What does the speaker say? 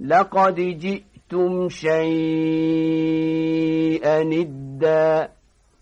لقد جئتم شيئا ندا